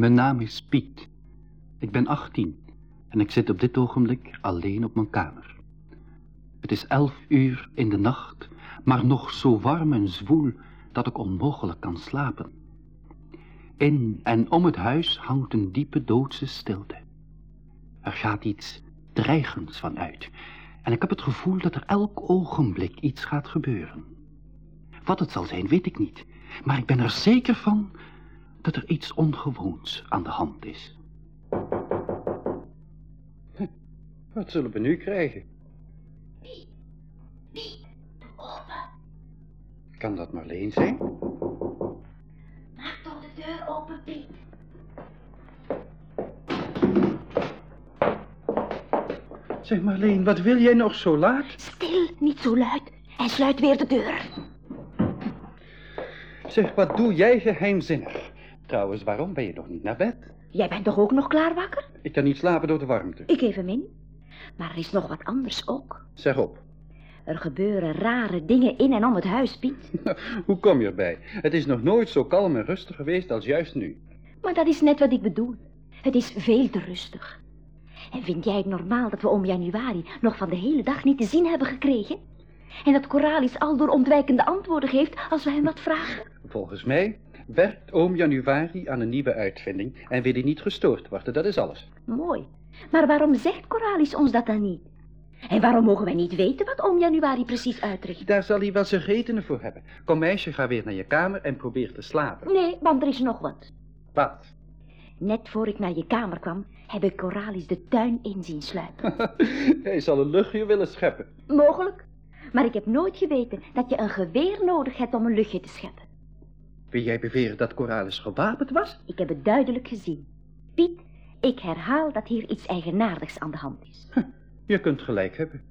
Mijn naam is Piet. Ik ben 18 en ik zit op dit ogenblik alleen op mijn kamer. Het is elf uur in de nacht, maar nog zo warm en zwoel dat ik onmogelijk kan slapen. In en om het huis hangt een diepe doodse stilte. Er gaat iets dreigends van uit en ik heb het gevoel dat er elk ogenblik iets gaat gebeuren. Wat het zal zijn, weet ik niet, maar ik ben er zeker van dat er iets ongewoons aan de hand is. Wat zullen we nu krijgen? Piet, Piet, open. Kan dat Marleen zijn? Maak toch de deur open, Piet. Zeg Marleen, wat wil jij nog zo laat? Stil, niet zo luid. En sluit weer de deur. Zeg, wat doe jij geheimzinnig? Trouwens, waarom ben je nog niet naar bed? Jij bent toch ook nog klaar wakker? Ik kan niet slapen door de warmte. Ik geef hem in. Maar er is nog wat anders ook. Zeg op. Er gebeuren rare dingen in en om het huis, Piet. Hoe kom je erbij? Het is nog nooit zo kalm en rustig geweest als juist nu. Maar dat is net wat ik bedoel. Het is veel te rustig. En vind jij het normaal dat we om januari nog van de hele dag niet te zien hebben gekregen? En dat Coralis al door ontwijkende antwoorden geeft als we hem wat vragen? Volgens mij werkt oom Januari aan een nieuwe uitvinding en wil hij niet gestoord worden, dat is alles. Mooi. Maar waarom zegt Coralis ons dat dan niet? En waarom mogen wij niet weten wat oom Januari precies uitricht? Daar zal hij wel zijn redenen voor hebben. Kom meisje, ga weer naar je kamer en probeer te slapen. Nee, want er is nog wat. Wat? Net voor ik naar je kamer kwam, heb ik Coralis de tuin in zien sluipen. hij zal een luchtje willen scheppen. Mogelijk. Maar ik heb nooit geweten dat je een geweer nodig hebt om een luchtje te scheppen. Wil jij beweren dat Coralis gewapend was? Ik heb het duidelijk gezien. Piet, ik herhaal dat hier iets eigenaardigs aan de hand is. Je kunt gelijk hebben.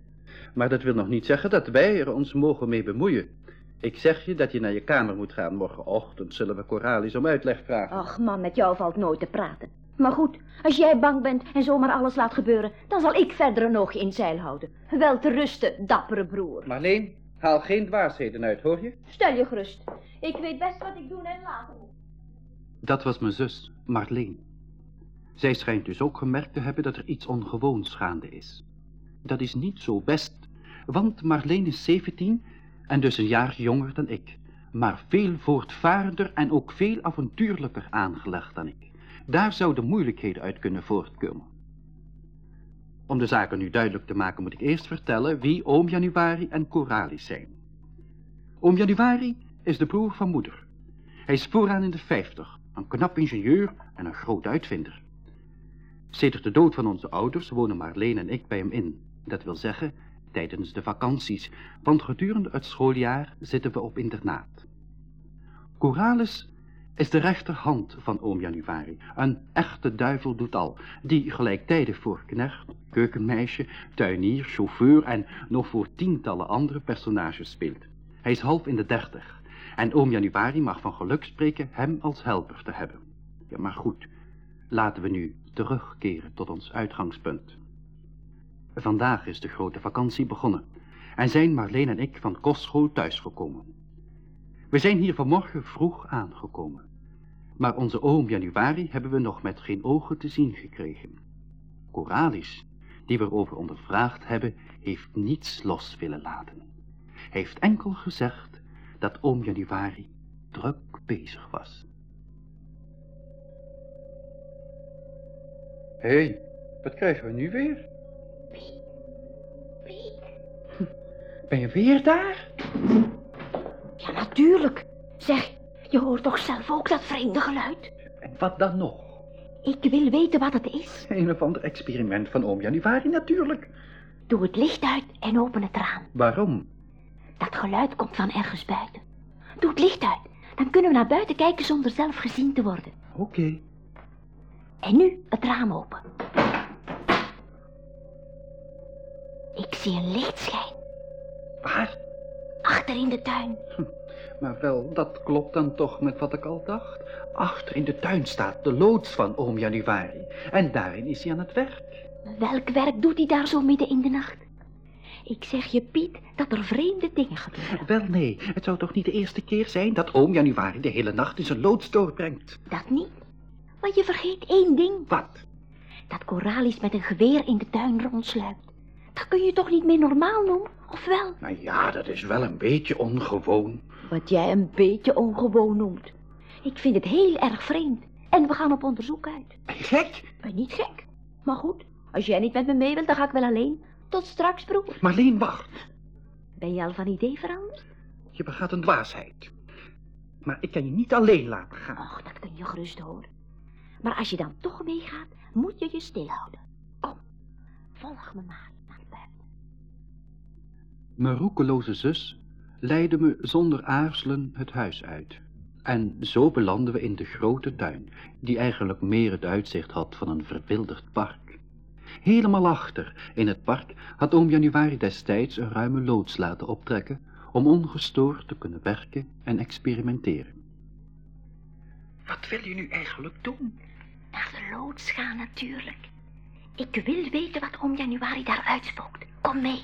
Maar dat wil nog niet zeggen dat wij er ons mogen mee bemoeien. Ik zeg je dat je naar je kamer moet gaan. Morgenochtend zullen we Coralis om uitleg vragen. Ach man, met jou valt nooit te praten. Maar goed, als jij bang bent en zomaar alles laat gebeuren, dan zal ik verder een oogje in zeil houden. Wel te rusten, dappere broer. Marleen, haal geen dwaasheden uit, hoor je? Stel je gerust. Ik weet best wat ik doen en laten moet. Dat was mijn zus, Marleen. Zij schijnt dus ook gemerkt te hebben dat er iets ongewoons gaande is. Dat is niet zo best, want Marleen is 17 en dus een jaar jonger dan ik, maar veel voortvarender en ook veel avontuurlijker aangelegd dan ik. Daar zouden moeilijkheden uit kunnen voortkomen. Om de zaken nu duidelijk te maken moet ik eerst vertellen wie oom Januari en Coralis zijn. Oom Januari is de broer van moeder. Hij is vooraan in de vijftig, een knap ingenieur en een groot uitvinder. Sedert de dood van onze ouders wonen Marleen en ik bij hem in. Dat wil zeggen, tijdens de vakanties, want gedurende het schooljaar zitten we op internaat. Coralis is de rechterhand van oom Januari, een echte duivel doet al, die gelijktijdig voor knecht, keukenmeisje, tuinier, chauffeur en nog voor tientallen andere personages speelt. Hij is half in de dertig en oom Januari mag van geluk spreken hem als helper te hebben. Ja, maar goed, laten we nu terugkeren tot ons uitgangspunt. Vandaag is de grote vakantie begonnen en zijn Marleen en ik van kostschool thuisgekomen. We zijn hier vanmorgen vroeg aangekomen, maar onze oom Januari hebben we nog met geen ogen te zien gekregen. Coralis, die we erover ondervraagd hebben, heeft niets los willen laten. Hij heeft enkel gezegd dat oom Januari druk bezig was. Hé, hey, wat krijgen we nu weer? Piet, Piet. Ben je weer daar? Ja, natuurlijk. Zeg, je hoort toch zelf ook dat vreemde geluid? En wat dan nog? Ik wil weten wat het is. Een of ander experiment van oom Januari natuurlijk. Doe het licht uit en open het raam. Waarom? Dat geluid komt van ergens buiten. Doe het licht uit. Dan kunnen we naar buiten kijken zonder zelf gezien te worden. Oké. En nu het raam open. Ik zie een lichtschijn. Waar? Achter in de tuin. Maar wel, dat klopt dan toch met wat ik al dacht. Achter in de tuin staat de loods van oom Januari. En daarin is hij aan het werk. Welk werk doet hij daar zo midden in de nacht? Ik zeg je, Piet, dat er vreemde dingen gebeuren. Wel nee, het zou toch niet de eerste keer zijn dat oom Januari de hele nacht in zijn loods doorbrengt. Dat niet. Maar je vergeet één ding. Wat? Dat Coralis met een geweer in de tuin rondsluipt. Dat kun je toch niet meer normaal noemen, of wel? Nou ja, dat is wel een beetje ongewoon. Wat jij een beetje ongewoon noemt. Ik vind het heel erg vreemd. En we gaan op onderzoek uit. Gek? Ben niet gek. Maar goed, als jij niet met me mee wilt, dan ga ik wel alleen. Tot straks, broer. Marleen, wacht. Ben je al van idee veranderd? Je begaat een dwaasheid. Maar ik kan je niet alleen laten gaan. Och, dat kun je gerust horen. Maar als je dan toch meegaat, moet je je stilhouden. Kom, volg me maar naar buiten. Mijn roekeloze zus leidde me zonder aarzelen het huis uit. En zo belanden we in de grote tuin, die eigenlijk meer het uitzicht had van een verwilderd park. Helemaal achter, in het park, had oom Januari destijds een ruime loods laten optrekken om ongestoord te kunnen werken en experimenteren. Wat wil je nu eigenlijk doen? Naar de loods gaan natuurlijk. Ik wil weten wat oom Januari daar uitspookt. Kom mee.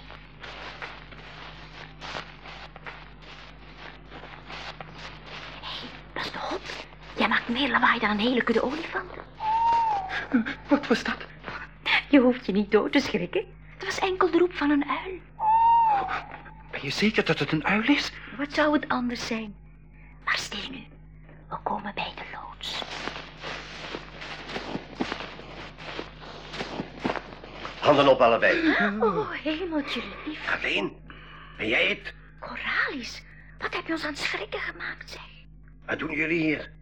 Hé, dat is de hond. Jij maakt meer lawaai dan een hele kudde olifanten. Wat was dat? Je hoeft je niet dood te schrikken. Het was enkel de roep van een uil. Ben je zeker dat het een uil is? Wat zou het anders zijn? Maar stil nu. We komen bij de loods. Handen op allebei. Oh, hemeltje lief. Alleen, ben jij het? Coralis, wat heb je ons aan het schrikken gemaakt, zeg. Wat doen jullie hier?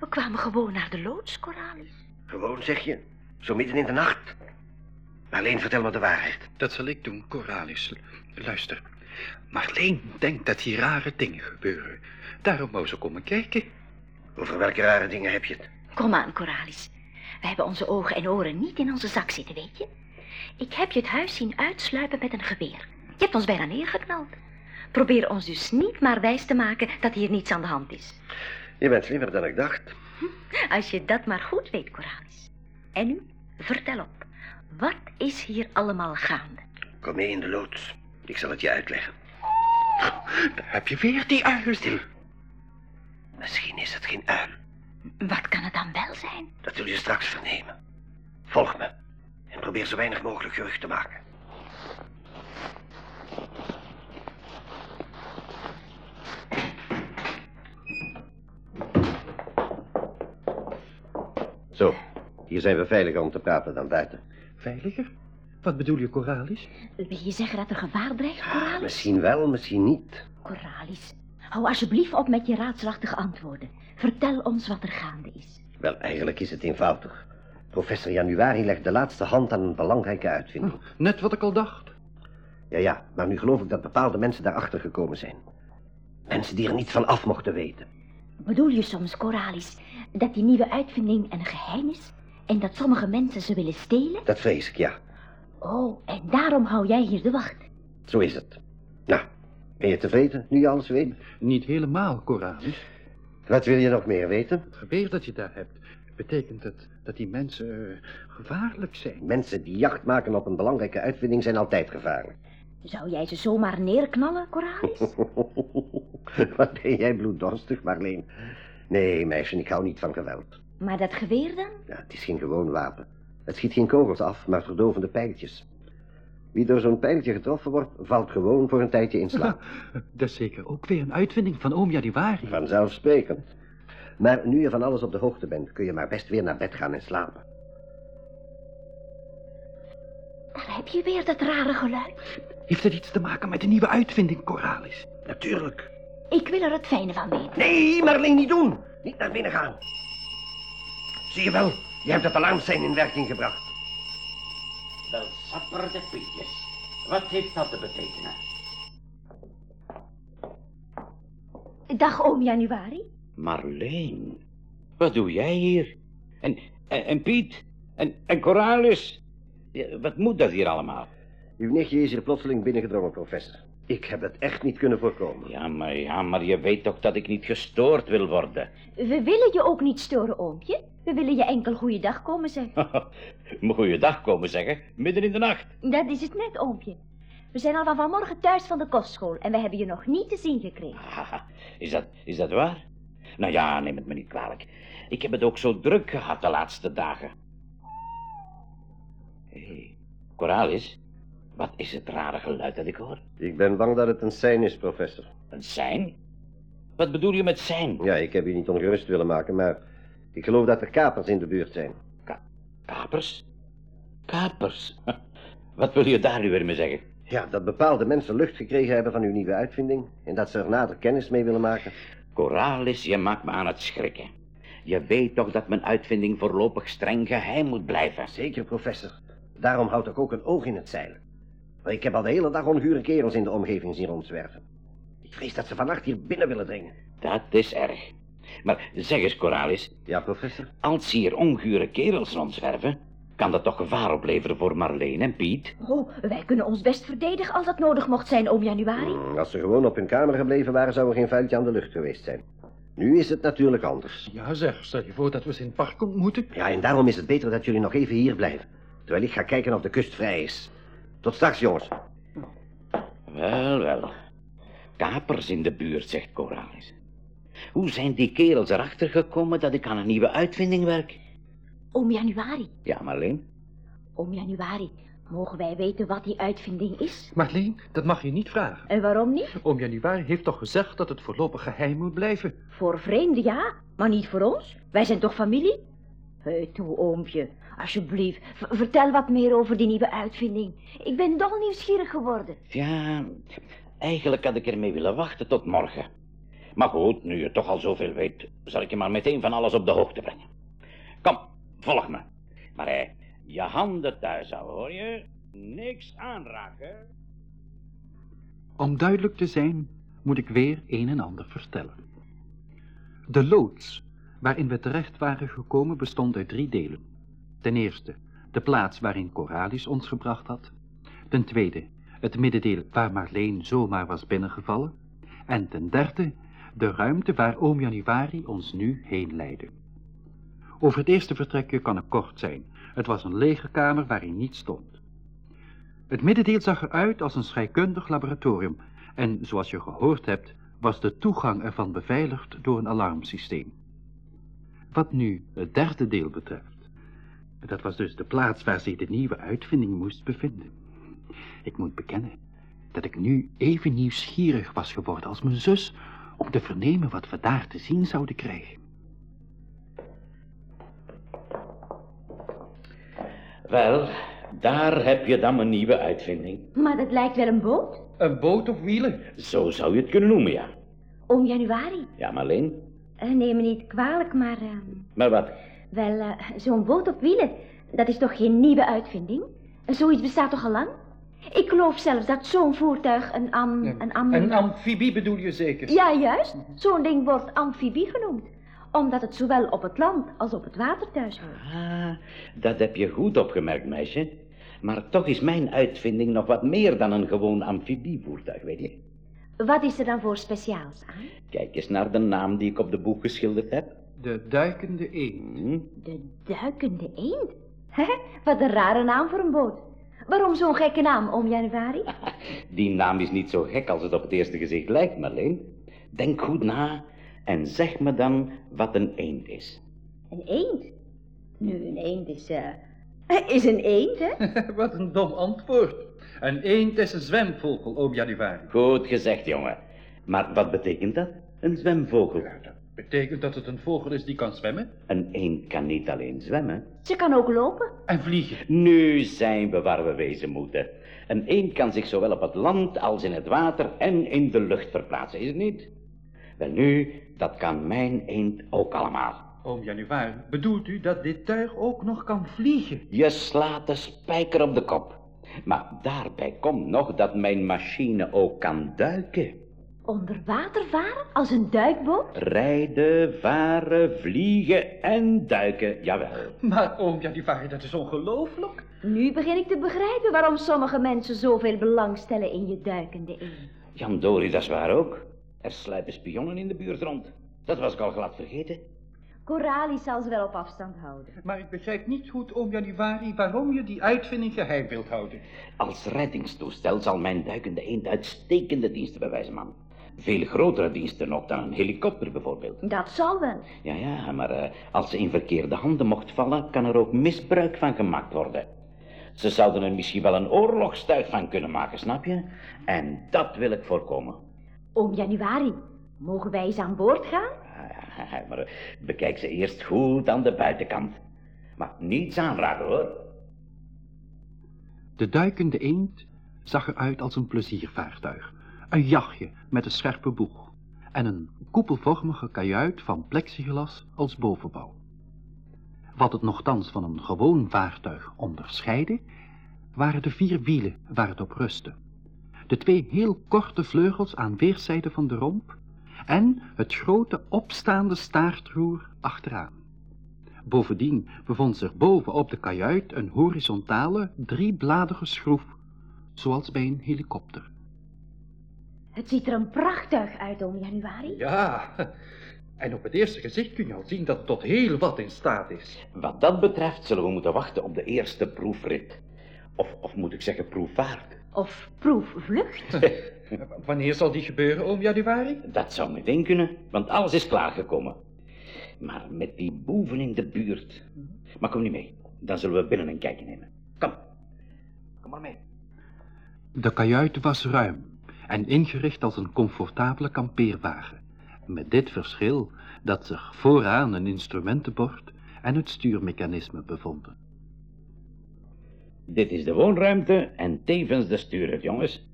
We kwamen gewoon naar de loods, Coralis. Gewoon, zeg je? Zo midden in de nacht? Alleen vertel me de waarheid. Dat zal ik doen, Coralis. Luister. Marleen denkt dat hier rare dingen gebeuren. Daarom wou ze komen kijken. Over welke rare dingen heb je het? Kom aan, Coralis. We hebben onze ogen en oren niet in onze zak zitten, weet je? Ik heb je het huis zien uitsluipen met een geweer. Je hebt ons bijna neergeknald. Probeer ons dus niet maar wijs te maken dat hier niets aan de hand is. Je bent slimmer dan ik dacht. Als je dat maar goed weet, Coralis. En nu, vertel op. Wat is hier allemaal gaande? Kom mee in de loods. Ik zal het je uitleggen. Daar heb je weer die uil. Stil. Misschien is het geen uil. Wat kan het dan wel zijn? Dat zul je straks vernemen. Volg me. En probeer zo weinig mogelijk gerucht te maken. Hier zijn we veiliger om te praten dan buiten. Veiliger? Wat bedoel je, Coralis? Wil je zeggen dat er gevaar dreigt, Coralis? Misschien wel, misschien niet. Coralis, hou alsjeblieft op met je raadselachtige antwoorden. Vertel ons wat er gaande is. Wel, eigenlijk is het eenvoudig. Professor Januari legt de laatste hand aan een belangrijke uitvinding. Net wat ik al dacht. Ja, ja, maar nu geloof ik dat bepaalde mensen daarachter gekomen zijn. Mensen die er niets van af mochten weten. Bedoel je soms, Coralis, dat die nieuwe uitvinding een geheim is? En dat sommige mensen ze willen stelen? Dat vrees ik, ja. Oh, en daarom hou jij hier de wacht. Zo is het. Nou, ben je tevreden nu je alles weet? Niet helemaal, Coralis. Wat wil je nog meer weten? Het geweer dat je daar hebt, betekent het dat die mensen eh, gevaarlijk zijn. Mensen die jacht maken op een belangrijke uitvinding zijn altijd gevaarlijk. Zou jij ze zomaar neerknallen, Coralis? Wat ben jij bloeddorstig, Marleen. Nee, meisje, ik hou niet van geweld. Maar dat geweer dan? Ja, het is geen gewoon wapen. Het schiet geen kogels af, maar verdovende pijltjes. Wie door zo'n pijltje getroffen wordt, valt gewoon voor een tijdje in slaap. Dat is zeker ook weer een uitvinding van oom Januari. Vanzelfsprekend. Maar nu je van alles op de hoogte bent, kun je maar best weer naar bed gaan en slapen. Daar heb je weer dat rare geluid. Heeft het iets te maken met de nieuwe uitvinding, Coralis? Natuurlijk. Ik wil er het fijne van weten. Nee, Marleen, niet doen. Niet naar binnen gaan. Zie je wel, je hebt het alarmsein in werking gebracht. Wel sapper de pietjes. Wat heeft dat te betekenen? Dag, oom Januari. Marleen, wat doe jij hier? En, en, en Piet? En, en Coralis? Wat moet dat hier allemaal? Uw nichtje is hier plotseling binnengedrongen, professor. Ik heb het echt niet kunnen voorkomen. Ja maar, ja, maar je weet toch dat ik niet gestoord wil worden? We willen je ook niet storen, oompje. We willen je enkel goeiedag komen zeggen. Goeiedag komen zeggen, midden in de nacht. Dat is het net, oompje. We zijn al van vanmorgen thuis van de kostschool en we hebben je nog niet te zien gekregen. Haha, Is dat, is dat waar? Nou ja, neem het me niet kwalijk. Ik heb het ook zo druk gehad de laatste dagen. Hé, hey, Coralis, wat is het rare geluid dat ik hoor? Ik ben bang dat het een sein is, professor. Een sein? Wat bedoel je met sein? Ja, ik heb u niet ongerust willen maken, maar ik geloof dat er kapers in de buurt zijn. Ka kapers? Kapers? Wat wil je daar nu weer mee zeggen? Ja, dat bepaalde mensen lucht gekregen hebben van uw nieuwe uitvinding en dat ze er nader kennis mee willen maken. Coralis, je maakt me aan het schrikken. Je weet toch dat mijn uitvinding voorlopig streng geheim moet blijven? Zeker, professor. Daarom houd ik ook een oog in het zeil. Maar ik heb al de hele dag ongure kerels in de omgeving zien rondzwerven. Ik vrees dat ze vannacht hier binnen willen dringen. Dat is erg. Maar zeg eens, Coralis. Ja, professor? Als hier ongure kerels rondzwerven, kan dat toch gevaar opleveren voor Marleen en Piet? Oh, wij kunnen ons best verdedigen als dat nodig mocht zijn, oom Januari. Hmm, als ze gewoon op hun kamer gebleven waren, zou er geen vuiltje aan de lucht geweest zijn. Nu is het natuurlijk anders. Ja zeg, stel je voor dat we ze in het park ontmoeten. Ja, en daarom is het beter dat jullie nog even hier blijven. Terwijl ik ga kijken of de kust vrij is. Tot straks, jongens. Wel, wel. Kapers in de buurt, zegt Coralis. Hoe zijn die kerels erachter gekomen dat ik aan een nieuwe uitvinding werk? Oom Januari, Ja, Marleen? oom Januari, mogen wij weten wat die uitvinding is? Marleen, dat mag je niet vragen. En waarom niet? Oom Januari heeft toch gezegd dat het voorlopig geheim moet blijven? Voor vreemden, ja, maar niet voor ons. Wij zijn toch familie? Hé, toe, oompje, alsjeblieft, vertel wat meer over die nieuwe uitvinding. Ik ben dol nieuwsgierig geworden. Ja, eigenlijk had ik ermee willen wachten tot morgen. Maar goed, nu je toch al zoveel weet, zal ik je maar meteen van alles op de hoogte brengen. Kom, volg me. Maar je handen thuis houden, hoor je? Niks aanraken. Om duidelijk te zijn, moet ik weer een en ander vertellen. De loods waarin we terecht waren gekomen bestond uit drie delen. Ten eerste, de plaats waarin Coralis ons gebracht had. Ten tweede, het middendeel waar Marleen zomaar was binnengevallen. En ten derde, de ruimte waar oom Januari ons nu heen leidde. Over het eerste vertrekje kan ik kort zijn. Het was een lege kamer waarin niets stond. Het middendeel zag eruit als een scheikundig laboratorium en, zoals je gehoord hebt, was de toegang ervan beveiligd door een alarmsysteem. Wat nu het derde deel betreft, dat was dus de plaats waar zich de nieuwe uitvinding moest bevinden. Ik moet bekennen dat ik nu even nieuwsgierig was geworden als mijn zus om te vernemen wat we daar te zien zouden krijgen. Wel, daar heb je dan mijn nieuwe uitvinding. Maar dat lijkt wel een boot. Een boot op wielen? Zo zou je het kunnen noemen, ja. Oom Januari, Ja, Marleen? eh, neem me niet kwalijk, maar... eh, Maar wat? wel, eh, zo'n boot op wielen, dat is toch geen nieuwe uitvinding? Zoiets bestaat toch al lang? Ik geloof zelfs dat zo'n voertuig een am... Een, am... Een amfibie bedoel je zeker? Ja, juist. Zo'n ding wordt amfibie genoemd. Omdat het zowel op het land als op het water thuis hoort. Ah, dat heb je goed opgemerkt, meisje. Maar toch is mijn uitvinding nog wat meer dan een gewoon amfibievoertuig, weet je. Wat is er dan voor speciaals aan? Kijk eens naar de naam die ik op de boek geschilderd heb. De duikende eend. Hm? De duikende eend? Hè? Wat een rare naam voor een boot. Waarom zo'n gekke naam, oom Januari? Die naam is niet zo gek als het op het eerste gezicht lijkt, Marleen. Denk goed na en zeg me dan wat een eend is. Een eend? Nu, een eend is, eh... Is een eend, hè? Wat een dom antwoord. Een eend is een zwemvogel, oom Januari. Goed gezegd, jongen. Maar wat betekent dat? Een zwemvogel. Ja, dat betekent dat het een vogel is die kan zwemmen Een eend kan niet alleen zwemmen. Ze kan ook lopen. en vliegen. Nu zijn we waar we wezen moeten. Een eend kan zich zowel op het land als in het water en in de lucht verplaatsen, is het niet? Wel nu, dat kan mijn eend ook allemaal. Oom Januari, bedoelt u dat dit tuig ook nog kan vliegen? Je slaat de spijker op de kop. Maar daarbij komt nog dat mijn machine ook kan duiken. Onder water varen als een duikboot? Rijden, varen, vliegen en duiken, jawel. Maar oom Januari, dat is ongelooflijk. Nu begin ik te begrijpen waarom sommige mensen zoveel belang stellen in je duikende eend. Jan Dori, dat is waar ook. Er sluipen spionnen in de buurt rond. Dat was ik al glad vergeten. Coralie zal ze wel op afstand houden. Maar ik begrijp niet goed, oom Januari, waarom je die uitvinding geheim wilt houden. Als reddingstoestel zal mijn duikende eend uitstekende diensten bewijzen, man. Veel grotere diensten ook dan een helikopter bijvoorbeeld. Dat zal wel. Ja, ja, maar eh, als ze in verkeerde handen mocht vallen, kan er ook misbruik van gemaakt worden. Ze zouden er misschien wel een oorlogstuig van kunnen maken, snap je? En dat wil ik voorkomen. Oom Januari, mogen wij eens aan boord gaan? Ah, Maar eh, bekijk ze eerst goed aan de buitenkant. Maar niets aanraken, hoor. De duikende eend zag eruit als een pleziervaartuig. Een jachtje met een scherpe boeg. En een koepelvormige kajuit van plexiglas als bovenbouw. Wat het nogthans van een gewoon vaartuig onderscheidde, waren de vier wielen waar het op rustte. De twee heel korte vleugels aan weerszijden van de romp en het grote opstaande staartroer achteraan. Bovendien bevond zich boven op de kajuit een horizontale, driebladige schroef, zoals bij een helikopter. Het ziet er een prachttuig uit, oom Januari. Ja, en op het eerste gezicht kun je al zien dat het tot heel wat in staat is. Wat dat betreft zullen we moeten wachten op de eerste proefrit. Of, of moet ik zeggen proefvaart. Of proefvlucht. Wanneer zal die gebeuren, oom Januari? Dat zou meteen kunnen, want alles is klaargekomen. Maar met die boeven in de buurt. Maar kom niet mee, dan zullen we binnen een kijkje nemen. Kom, kom maar mee. De kajuit was ruim en ingericht als een comfortabele kampeerwagen, met dit verschil dat zich vooraan een instrumentenbord en het stuurmechanisme bevonden. Dit is de woonruimte en tevens de stuurhut, jongens.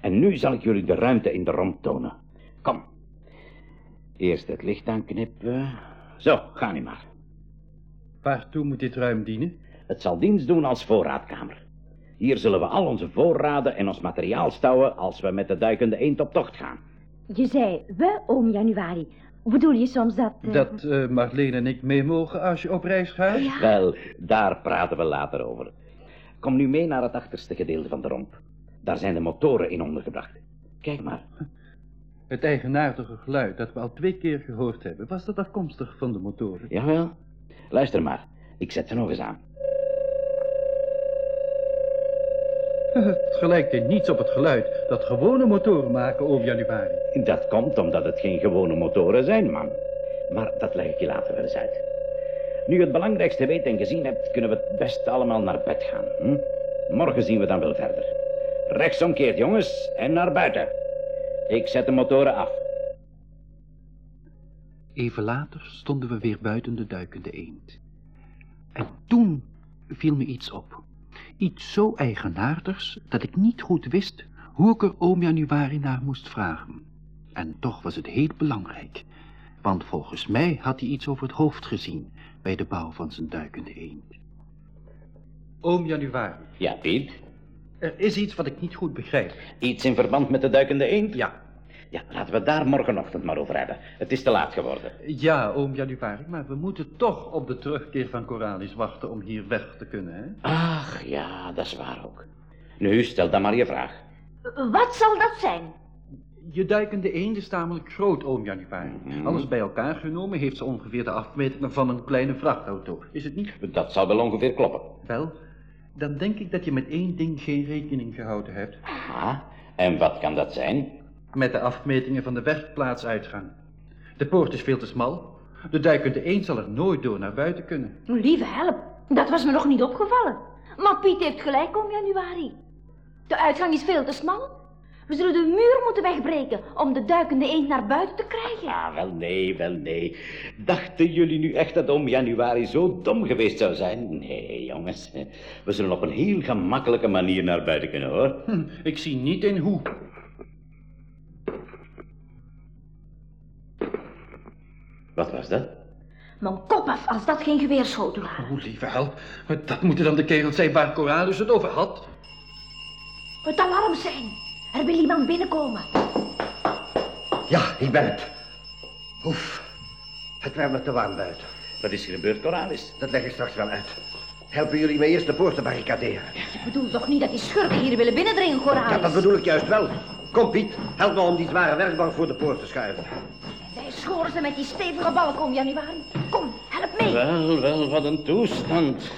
En nu zal ik jullie de ruimte in de romp tonen. Kom. Eerst het licht aanknippen. Zo, ga nu maar. Waartoe moet dit ruim dienen? Het zal dienst doen als voorraadkamer. Hier zullen we al onze voorraden en ons materiaal stouwen als we met de duikende eend op tocht gaan. Je zei we, oom Januari. Bedoel je soms dat... eh, Dat eh, Marleen en ik mee mogen als je op reis gaat? Ja. Wel, daar praten we later over. Kom nu mee naar het achterste gedeelte van de romp. Daar zijn de motoren in ondergebracht. Kijk maar. Het eigenaardige geluid dat we al twee keer gehoord hebben, was dat afkomstig van de motoren? Jawel. Luister maar. Ik zet ze nog eens aan. Het gelijkt in niets op het geluid dat gewone motoren maken, oom Januari. Dat komt omdat het geen gewone motoren zijn, man. Maar dat leg ik je later wel eens uit. Nu je het belangrijkste weet en gezien hebt, kunnen we het best allemaal naar bed gaan. Hm? Morgen zien we dan wel verder. Rechtsomkeert, jongens, en naar buiten. Ik zet de motoren af. Even later stonden we weer buiten de duikende eend. En toen viel me iets op. Iets zo eigenaardigs dat ik niet goed wist hoe ik er oom Januari naar moest vragen. En toch was het heel belangrijk, want volgens mij had hij iets over het hoofd gezien bij de bouw van zijn duikende eend. Oom Januari, Ja, Piet? er is iets wat ik niet goed begrijp. Iets in verband met de duikende eend? Ja, Ja, laten we het daar morgenochtend maar over hebben. Het is te laat geworden. ja, oom Januari, maar we moeten toch op de terugkeer van Coralis wachten om hier weg te kunnen, hè? Ach, ja, dat is waar ook. Nu, stel dan maar je vraag. Wat zal dat zijn? Je duikende eend is tamelijk groot, oom Januari. Mhm. Alles bij elkaar genomen heeft ze ongeveer de afmetingen van een kleine vrachtauto. Is het niet? Dat zal wel ongeveer kloppen. Wel, dan denk ik dat je met één ding geen rekening gehouden hebt. Ah, en wat kan dat zijn? Met de afmetingen van de werkplaatsuitgang. De poort is veel te smal. De duikende eend zal er nooit door naar buiten kunnen. Lieve help, dat was me nog niet opgevallen. Maar Piet heeft gelijk, oom Januari. De uitgang is veel te smal. We zullen de muur moeten wegbreken om de duikende eend naar buiten te krijgen. Ah, wel nee, wel nee. Dachten jullie nu echt dat oom Januari zo dom geweest zou zijn? Nee, jongens. We zullen op een heel gemakkelijke manier naar buiten kunnen, hoor. Hm, ik zie niet in hoe. Wat was dat? Mijn kop af als dat geen geweerschoten waren. Oh, lieve help. Dat moeten dan de kerels zijn waar Coralus het over had. Het alarm zijn. Er wil iemand binnenkomen. Ja, ik ben het. Oef, het werd me te warm buiten. Wat is er gebeurd, Coralis? Dat leg ik straks wel uit. Helpen jullie mij eerst de poort te barricaderen? Ik bedoel toch niet dat die schurken hier willen binnendringen, Coralis? Ja, dat bedoel ik juist wel. Kom Piet, help me om die zware werkbank voor de poort te schuiven. Schoren ze met die stevige balk om januari. Kom, help mee. Wel, wel, wat een toestand.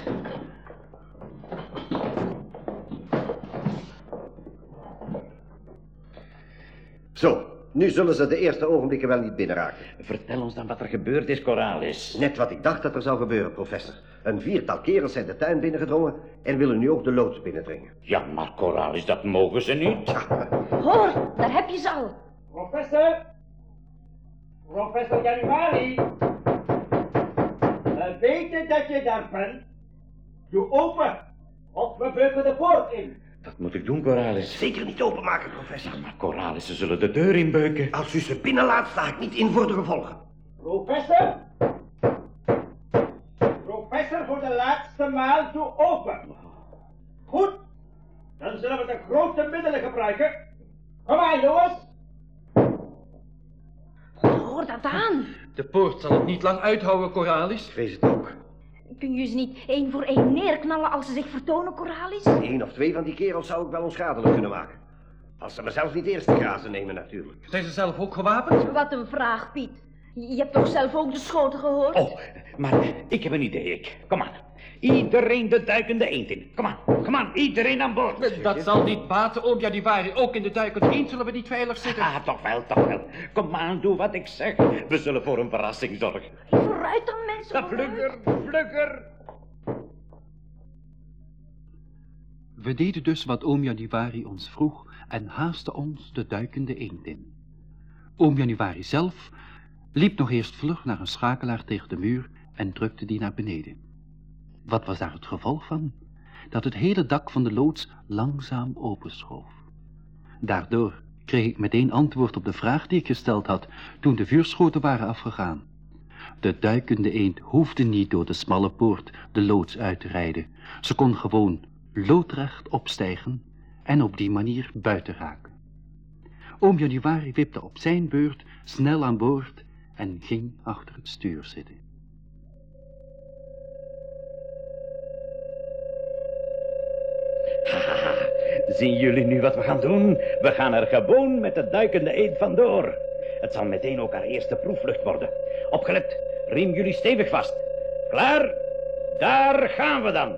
Zo, Nu zullen ze de eerste ogenblikken wel niet binnenraken. Vertel ons dan wat er gebeurd is, Coralis. Net wat ik dacht dat er zou gebeuren, professor. Een viertal kerels zijn de tuin binnengedrongen en willen nu ook de loods binnendringen. Ja, maar Coralis, dat mogen ze niet. Hoor, daar heb je ze al. Professor? Professor Januari? We weten dat je daar bent. Doe open, of we beuken de poort in. Wat moet ik doen, Coralis? Zeker niet openmaken, professor. Maar Coralis, ze zullen de deur inbeuken. Als u ze binnenlaat, sta ik niet in voor de gevolgen. Professor? Professor, voor de laatste maal, doe open. Goed, dan zullen we de grote middelen gebruiken. Kom aan, jongens. Hoor dat aan. De poort zal het niet lang uithouden, Coralis. Ik vrees het ook. Kun je ze niet één voor één neerknallen als ze zich vertonen, Coralis? Eén of twee van die kerels zou ik wel onschadelijk kunnen maken. Als ze mezelf niet eerst te grazen nemen, natuurlijk. Zijn ze zelf ook gewapend? Wat een vraag, Piet. Je hebt toch zelf ook de schoten gehoord? Oh, maar ik heb een idee, ik. Kom aan. Iedereen de duikende eend in. Kom aan, kom aan, iedereen aan boord. Dat zal niet baten, oom Januari. Ook in de duikende eend zullen we niet veilig zitten. Ah, toch wel, toch wel. Kom aan, doe wat ik zeg. We zullen voor een verrassing zorgen. Vooruit dan, mensen. Vlugger, vlugger. We deden dus wat oom Januari ons vroeg en haasten ons de duikende eend in. Oom Januari zelf liep nog eerst vlug naar een schakelaar tegen de muur en drukte die naar beneden. Wat was daar het gevolg van? Dat het hele dak van de loods langzaam openschoof. Daardoor kreeg ik meteen antwoord op de vraag die ik gesteld had toen de vuurschoten waren afgegaan. De duikende eend hoefde niet door de smalle poort de loods uit te rijden. Ze kon gewoon loodrecht opstijgen en op die manier buiten raken. Oom Januari wipte op zijn beurt snel aan boord en ging achter het stuur zitten. Zien jullie nu wat we gaan doen? We gaan er gewoon met de duikende eend vandoor. Het zal meteen ook haar eerste proefvlucht worden. Opgelet, riem jullie stevig vast. Klaar? Daar gaan we dan.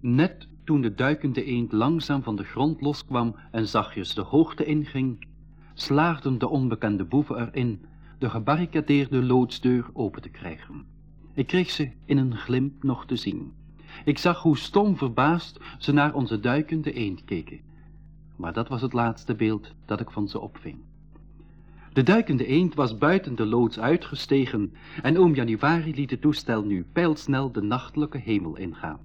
Net toen de duikende eend langzaam van de grond loskwam en zachtjes de hoogte inging, slaagden de onbekende boeven erin de gebarricadeerde loodsdeur open te krijgen. Ik kreeg ze in een glimp nog te zien. Ik zag hoe stom verbaasd ze naar onze duikende eend keken. Maar dat was het laatste beeld dat ik van ze opving. De duikende eend was buiten de loods uitgestegen en oom Januari liet het toestel nu pijlsnel de nachtelijke hemel ingaan.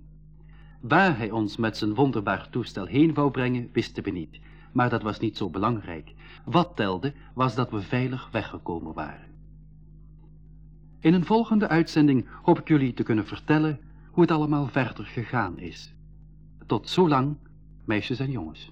Waar hij ons met zijn wonderbaar toestel heen wou brengen, wisten we niet. Maar dat was niet zo belangrijk. Wat telde, was dat we veilig weggekomen waren. In een volgende uitzending hoop ik jullie te kunnen vertellen hoe het allemaal verder gegaan is. Tot zolang, meisjes en jongens.